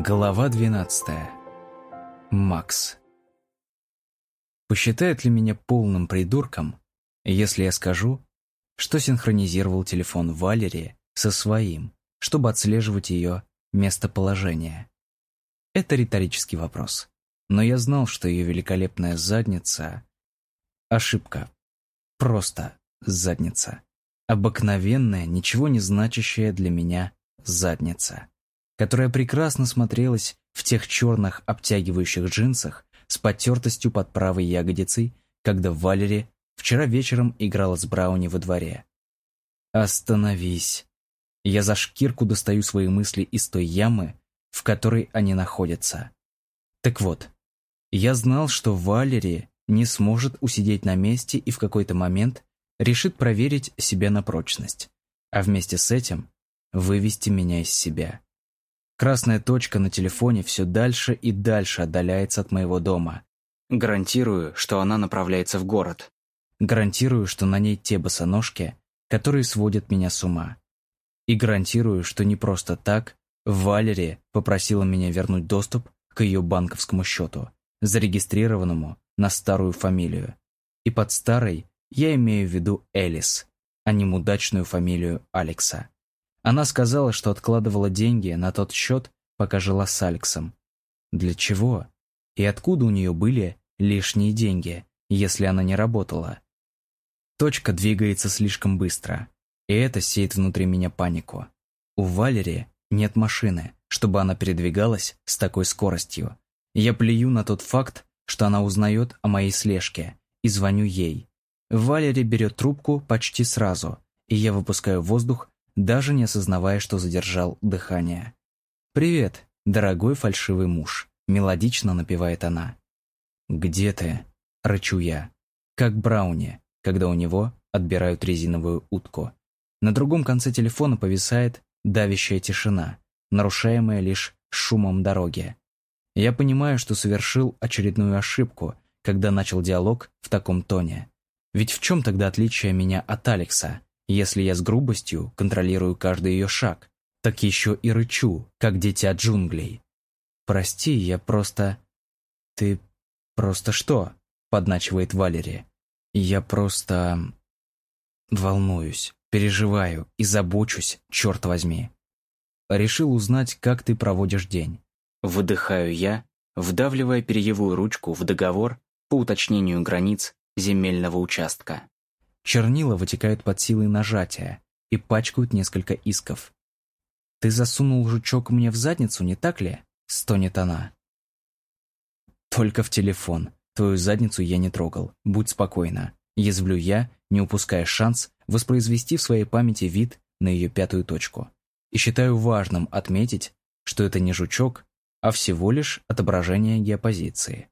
Глава 12. Макс. Посчитает ли меня полным придурком, если я скажу, что синхронизировал телефон Валерии со своим, чтобы отслеживать ее местоположение? Это риторический вопрос. Но я знал, что ее великолепная задница — ошибка. Просто задница. Обыкновенная, ничего не значащая для меня задница которая прекрасно смотрелась в тех черных обтягивающих джинсах с потертостью под правой ягодицей, когда Валери вчера вечером играла с Брауни во дворе. «Остановись!» Я за шкирку достаю свои мысли из той ямы, в которой они находятся. Так вот, я знал, что Валери не сможет усидеть на месте и в какой-то момент решит проверить себя на прочность, а вместе с этим вывести меня из себя. Красная точка на телефоне все дальше и дальше отдаляется от моего дома. Гарантирую, что она направляется в город. Гарантирую, что на ней те босоножки, которые сводят меня с ума. И гарантирую, что не просто так Валерия попросила меня вернуть доступ к ее банковскому счету, зарегистрированному на старую фамилию. И под старой я имею в виду Элис, а не мудачную фамилию Алекса. Она сказала, что откладывала деньги на тот счет, пока жила с Алексом. Для чего? И откуда у нее были лишние деньги, если она не работала? Точка двигается слишком быстро, и это сеет внутри меня панику. У Валерии нет машины, чтобы она передвигалась с такой скоростью. Я плюю на тот факт, что она узнает о моей слежке, и звоню ей. Валерия берет трубку почти сразу, и я выпускаю воздух даже не осознавая, что задержал дыхание. «Привет, дорогой фальшивый муж», — мелодично напевает она. «Где ты?» — рычу я. Как Брауни, когда у него отбирают резиновую утку. На другом конце телефона повисает давящая тишина, нарушаемая лишь шумом дороги. Я понимаю, что совершил очередную ошибку, когда начал диалог в таком тоне. Ведь в чем тогда отличие меня от Алекса? Если я с грубостью контролирую каждый ее шаг, так еще и рычу, как дитя джунглей. «Прости, я просто...» «Ты просто что?» — подначивает Валерия. «Я просто... волнуюсь, переживаю и забочусь, черт возьми. Решил узнать, как ты проводишь день». Выдыхаю я, вдавливая перьевую ручку в договор по уточнению границ земельного участка. Чернила вытекают под силой нажатия и пачкают несколько исков. «Ты засунул жучок мне в задницу, не так ли?» — стонет она. «Только в телефон. Твою задницу я не трогал. Будь спокойна». Язвлю я, не упуская шанс воспроизвести в своей памяти вид на ее пятую точку. И считаю важным отметить, что это не жучок, а всего лишь отображение геопозиции.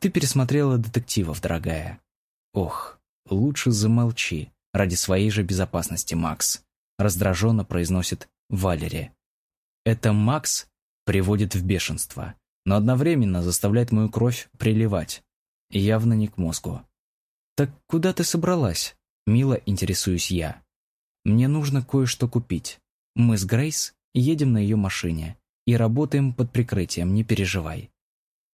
Ты пересмотрела детективов, дорогая. Ох, «Лучше замолчи, ради своей же безопасности, Макс», раздраженно произносит Валери. Это Макс приводит в бешенство, но одновременно заставляет мою кровь приливать, явно не к мозгу. «Так куда ты собралась?» Мило интересуюсь я. «Мне нужно кое-что купить. Мы с Грейс едем на ее машине и работаем под прикрытием, не переживай».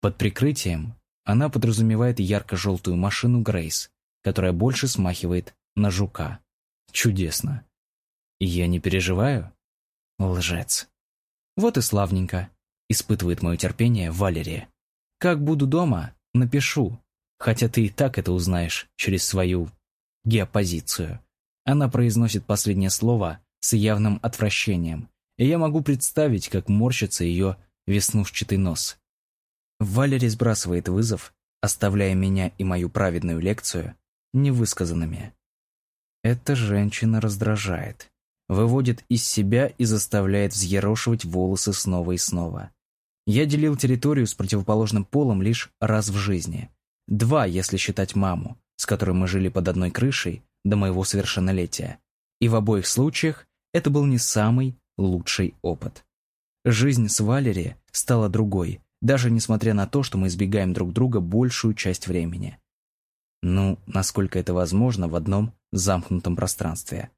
Под прикрытием она подразумевает ярко-желтую машину Грейс, которая больше смахивает на жука. Чудесно. Я не переживаю? Лжец. Вот и славненько. Испытывает мое терпение Валерия. Как буду дома, напишу. Хотя ты и так это узнаешь через свою геопозицию. Она произносит последнее слово с явным отвращением, и я могу представить, как морщится ее веснушчатый нос. Валерий сбрасывает вызов, оставляя меня и мою праведную лекцию невысказанными. Эта женщина раздражает, выводит из себя и заставляет взъерошивать волосы снова и снова. Я делил территорию с противоположным полом лишь раз в жизни. Два, если считать маму, с которой мы жили под одной крышей до моего совершеннолетия. И в обоих случаях это был не самый лучший опыт. Жизнь с Валери стала другой, даже несмотря на то, что мы избегаем друг друга большую часть времени. Ну, насколько это возможно в одном замкнутом пространстве.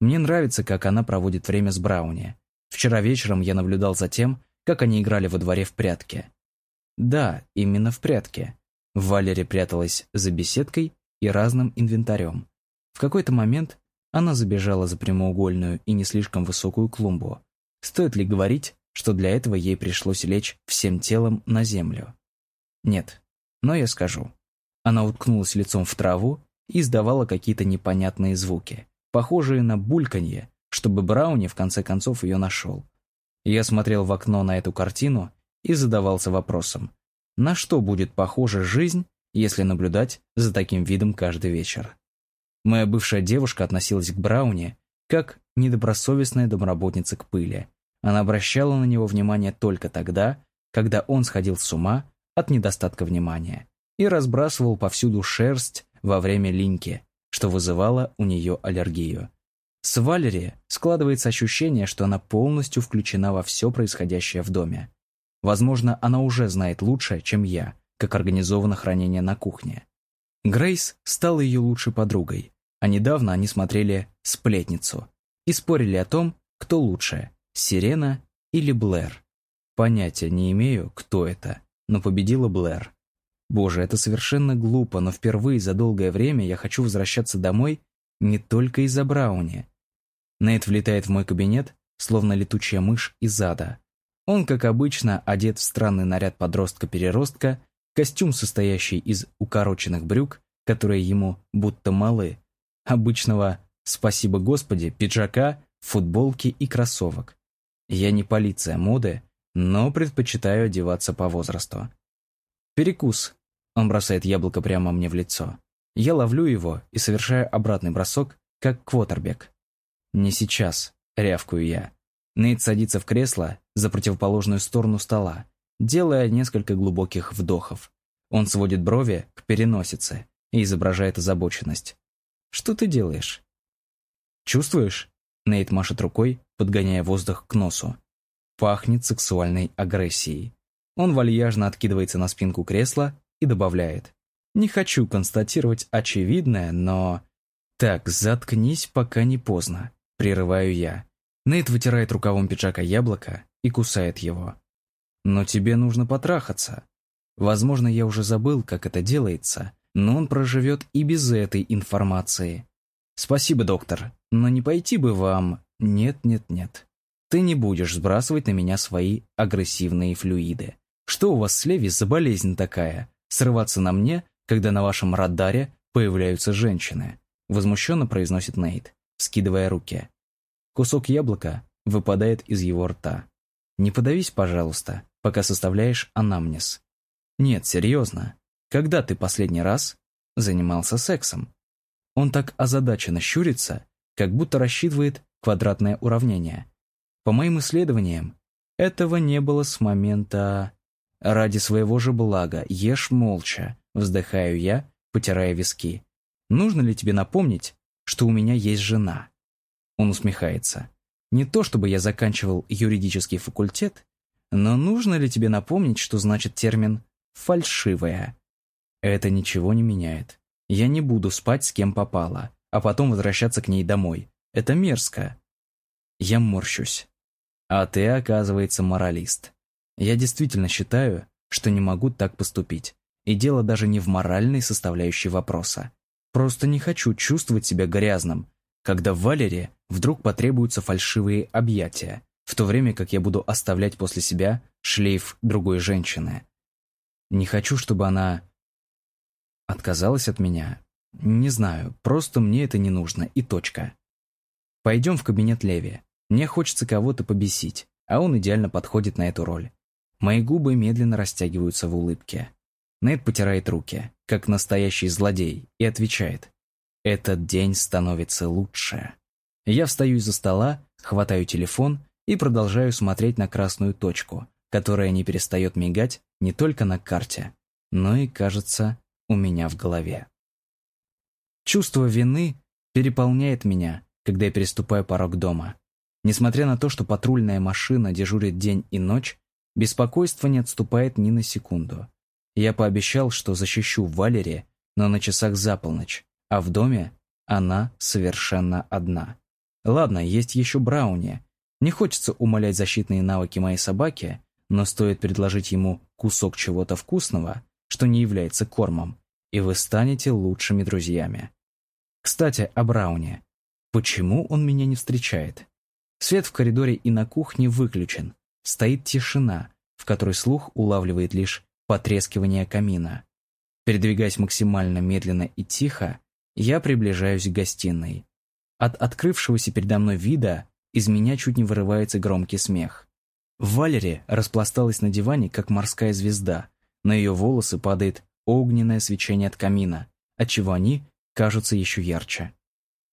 Мне нравится, как она проводит время с Брауни. Вчера вечером я наблюдал за тем, как они играли во дворе в прятки. Да, именно в прятки. Валери пряталась за беседкой и разным инвентарем. В какой-то момент она забежала за прямоугольную и не слишком высокую клумбу. Стоит ли говорить, что для этого ей пришлось лечь всем телом на землю? Нет, но я скажу. Она уткнулась лицом в траву и издавала какие-то непонятные звуки, похожие на бульканье, чтобы Брауни в конце концов ее нашел. Я смотрел в окно на эту картину и задавался вопросом, на что будет похожа жизнь, если наблюдать за таким видом каждый вечер. Моя бывшая девушка относилась к Брауни как недобросовестная домработница к пыли. Она обращала на него внимание только тогда, когда он сходил с ума от недостатка внимания и разбрасывал повсюду шерсть во время линьки, что вызывало у нее аллергию. С Валери складывается ощущение, что она полностью включена во все происходящее в доме. Возможно, она уже знает лучше, чем я, как организовано хранение на кухне. Грейс стала ее лучшей подругой, а недавно они смотрели «Сплетницу» и спорили о том, кто лучше – Сирена или Блэр. Понятия не имею, кто это, но победила Блэр. Боже, это совершенно глупо, но впервые за долгое время я хочу возвращаться домой не только из-за Брауни. Нейт влетает в мой кабинет, словно летучая мышь из ада. Он, как обычно, одет в странный наряд подростка-переростка, костюм, состоящий из укороченных брюк, которые ему будто малы, обычного «спасибо Господи» пиджака, футболки и кроссовок. Я не полиция моды, но предпочитаю одеваться по возрасту. Перекус. Он бросает яблоко прямо мне в лицо. Я ловлю его и совершаю обратный бросок, как квотербек. «Не сейчас», — рявкую я. Нейт садится в кресло за противоположную сторону стола, делая несколько глубоких вдохов. Он сводит брови к переносице и изображает озабоченность. «Что ты делаешь?» «Чувствуешь?» Нейт машет рукой, подгоняя воздух к носу. Пахнет сексуальной агрессией. Он вальяжно откидывается на спинку кресла и добавляет. «Не хочу констатировать очевидное, но...» «Так, заткнись, пока не поздно. Прерываю я. Нейт вытирает рукавом пиджака яблоко и кусает его. «Но тебе нужно потрахаться. Возможно, я уже забыл, как это делается, но он проживет и без этой информации. Спасибо, доктор, но не пойти бы вам... Нет, нет, нет. Ты не будешь сбрасывать на меня свои агрессивные флюиды. Что у вас с Леви за болезнь такая? Срываться на мне, когда на вашем радаре появляются женщины?» Возмущенно произносит Нейт, скидывая руки. Кусок яблока выпадает из его рта. Не подавись, пожалуйста, пока составляешь анамнез. Нет, серьезно. Когда ты последний раз занимался сексом? Он так озадаченно щурится, как будто рассчитывает квадратное уравнение. По моим исследованиям, этого не было с момента... Ради своего же блага ешь молча, вздыхаю я, потирая виски. Нужно ли тебе напомнить, что у меня есть жена? Он усмехается. Не то чтобы я заканчивал юридический факультет, но нужно ли тебе напомнить, что значит термин «фальшивая»? Это ничего не меняет. Я не буду спать с кем попало, а потом возвращаться к ней домой. Это мерзко. Я морщусь. А ты, оказывается, моралист. Я действительно считаю, что не могу так поступить. И дело даже не в моральной составляющей вопроса. Просто не хочу чувствовать себя грязным, когда в Валере вдруг потребуются фальшивые объятия, в то время как я буду оставлять после себя шлейф другой женщины. Не хочу, чтобы она отказалась от меня. Не знаю, просто мне это не нужно, и точка. Пойдем в кабинет Леви. Мне хочется кого-то побесить, а он идеально подходит на эту роль. Мои губы медленно растягиваются в улыбке. Нейт потирает руки, как настоящий злодей, и отвечает. Этот день становится лучше. Я встаю из-за стола, хватаю телефон и продолжаю смотреть на красную точку, которая не перестает мигать не только на карте, но и, кажется, у меня в голове. Чувство вины переполняет меня, когда я переступаю порог дома. Несмотря на то, что патрульная машина дежурит день и ночь, беспокойство не отступает ни на секунду. Я пообещал, что защищу Валерия, но на часах за полночь, а в доме она совершенно одна. Ладно, есть еще Брауни. Не хочется умалять защитные навыки моей собаки, Но стоит предложить ему кусок чего-то вкусного, что не является кормом, и вы станете лучшими друзьями. Кстати, о Брауне. Почему он меня не встречает? Свет в коридоре и на кухне выключен. Стоит тишина, в которой слух улавливает лишь потрескивание камина. Передвигаясь максимально медленно и тихо, я приближаюсь к гостиной. От открывшегося передо мной вида из меня чуть не вырывается громкий смех. Валери распласталась на диване, как морская звезда. На ее волосы падает огненное свечение от камина, отчего они кажутся еще ярче.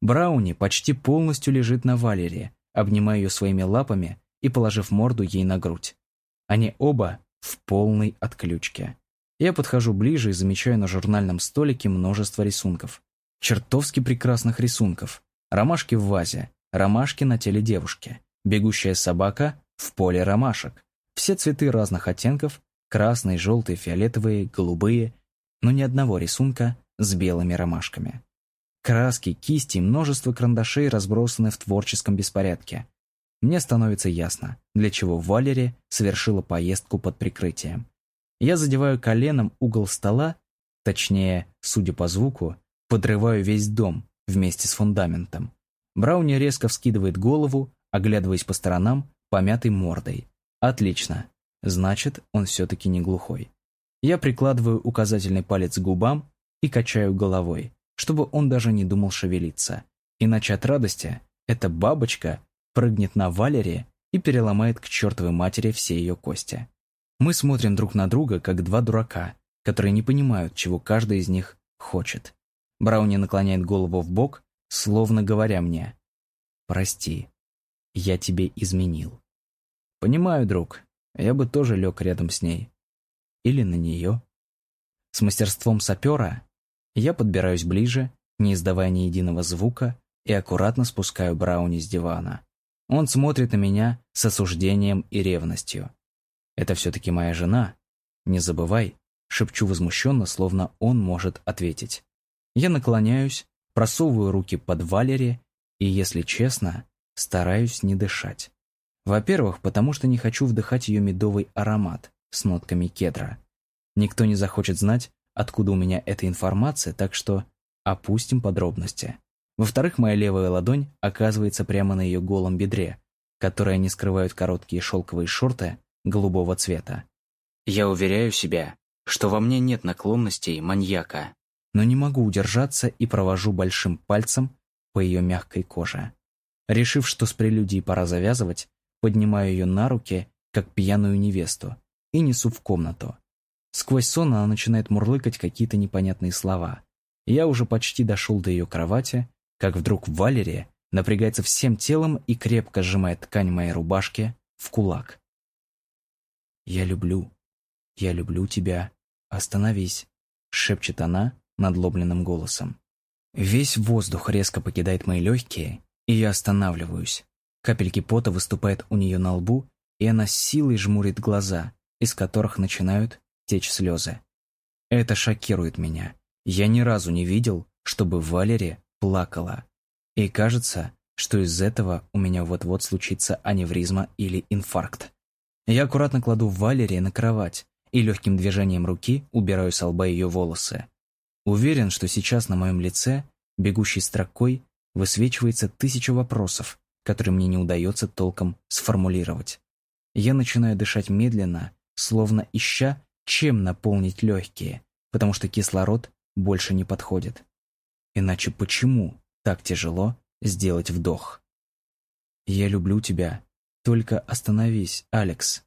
Брауни почти полностью лежит на Валере, обнимая ее своими лапами и положив морду ей на грудь. Они оба в полной отключке. Я подхожу ближе и замечаю на журнальном столике множество рисунков. Чертовски прекрасных рисунков. Ромашки в вазе, ромашки на теле девушки, бегущая собака в поле ромашек. Все цветы разных оттенков, красные, желтые, фиолетовые, голубые, но ни одного рисунка с белыми ромашками. Краски, кисти и множество карандашей разбросаны в творческом беспорядке. Мне становится ясно, для чего Валери совершила поездку под прикрытием. Я задеваю коленом угол стола, точнее, судя по звуку, подрываю весь дом вместе с фундаментом. Брауни резко вскидывает голову, оглядываясь по сторонам, помятой мордой. Отлично. Значит, он все-таки не глухой. Я прикладываю указательный палец к губам и качаю головой, чтобы он даже не думал шевелиться. Иначе от радости эта бабочка прыгнет на Валере и переломает к чертовой матери все ее кости. Мы смотрим друг на друга, как два дурака, которые не понимают, чего каждый из них хочет. Брауни наклоняет голову в бок, словно говоря мне «Прости, я тебе изменил». «Понимаю, друг, я бы тоже лег рядом с ней. Или на нее». С мастерством сапера я подбираюсь ближе, не издавая ни единого звука, и аккуратно спускаю Брауни с дивана. Он смотрит на меня с осуждением и ревностью. Это все-таки моя жена. Не забывай, шепчу возмущенно, словно он может ответить. Я наклоняюсь, просовываю руки под Валери и, если честно, стараюсь не дышать. Во-первых, потому что не хочу вдыхать ее медовый аромат с нотками кедра. Никто не захочет знать, откуда у меня эта информация, так что опустим подробности. Во-вторых, моя левая ладонь оказывается прямо на ее голом бедре, которое не скрывают короткие шелковые шорты голубого цвета. Я уверяю себя, что во мне нет наклонностей маньяка, но не могу удержаться и провожу большим пальцем по ее мягкой коже. Решив, что с прелюдией пора завязывать, поднимаю ее на руки, как пьяную невесту, и несу в комнату. Сквозь сон она начинает мурлыкать какие-то непонятные слова. Я уже почти дошел до ее кровати, как вдруг Валерия напрягается всем телом и крепко сжимает ткань моей рубашки в кулак. «Я люблю, я люблю тебя. Остановись», — шепчет она надлобленным голосом. Весь воздух резко покидает мои легкие, и я останавливаюсь. Капельки пота выступают у нее на лбу, и она с силой жмурит глаза, из которых начинают течь слезы. Это шокирует меня. Я ни разу не видел, чтобы Валерия плакала. И кажется, что из этого у меня вот-вот случится аневризма или инфаркт. Я аккуратно кладу Валерии на кровать и легким движением руки убираю с лба ее волосы. Уверен, что сейчас на моем лице, бегущей строкой, высвечивается тысяча вопросов, которые мне не удается толком сформулировать. Я начинаю дышать медленно, словно ища, чем наполнить легкие, потому что кислород больше не подходит. Иначе почему так тяжело сделать вдох? «Я люблю тебя», «Только остановись, Алекс!»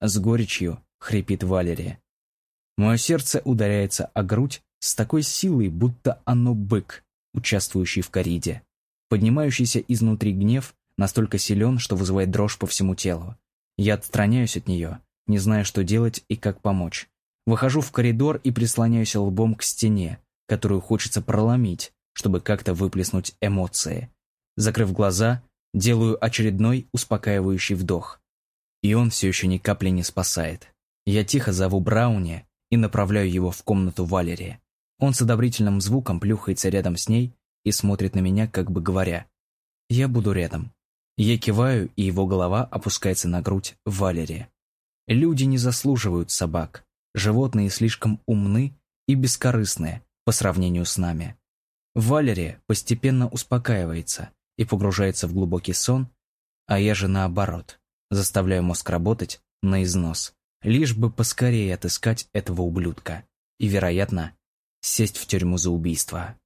С горечью хрипит Валерия. Мое сердце ударяется о грудь с такой силой, будто оно бык, участвующий в кориде. Поднимающийся изнутри гнев настолько силен, что вызывает дрожь по всему телу. Я отстраняюсь от нее, не зная, что делать и как помочь. Выхожу в коридор и прислоняюсь лбом к стене, которую хочется проломить, чтобы как-то выплеснуть эмоции. Закрыв глаза, Делаю очередной успокаивающий вдох. И он все еще ни капли не спасает. Я тихо зову Брауни и направляю его в комнату Валерии. Он с одобрительным звуком плюхается рядом с ней и смотрит на меня, как бы говоря, «Я буду рядом». Я киваю, и его голова опускается на грудь Валерии. Люди не заслуживают собак. Животные слишком умны и бескорыстные по сравнению с нами. Валерия постепенно успокаивается и погружается в глубокий сон, а я же наоборот, заставляю мозг работать на износ, лишь бы поскорее отыскать этого ублюдка и, вероятно, сесть в тюрьму за убийство.